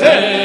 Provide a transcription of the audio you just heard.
Hey.